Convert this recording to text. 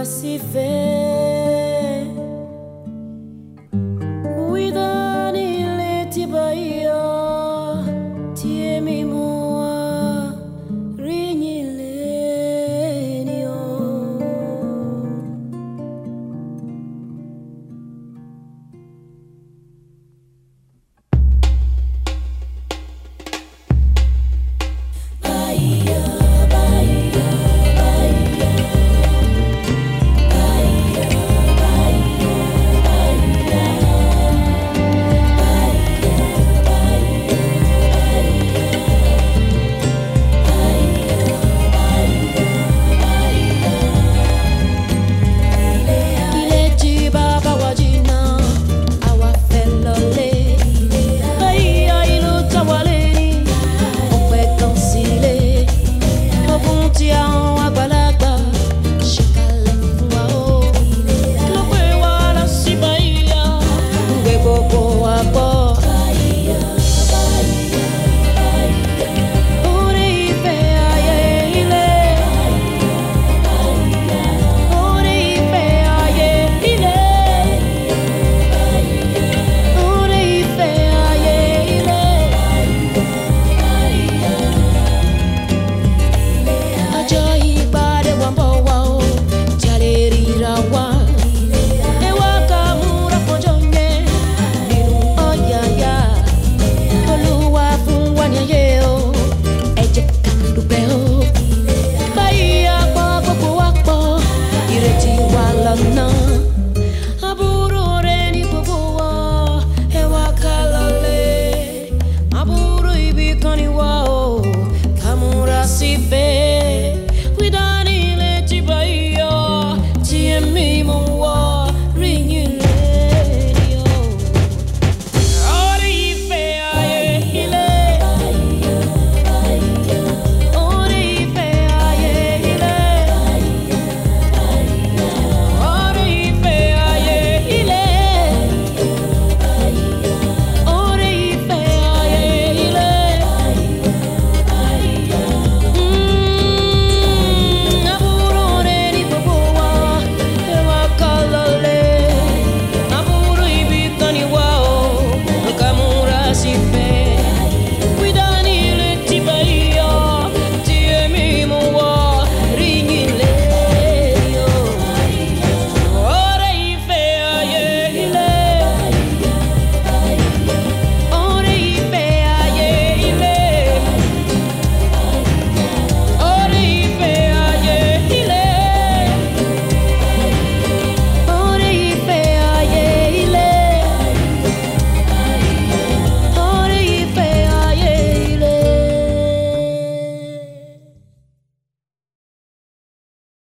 kamura sife 一梦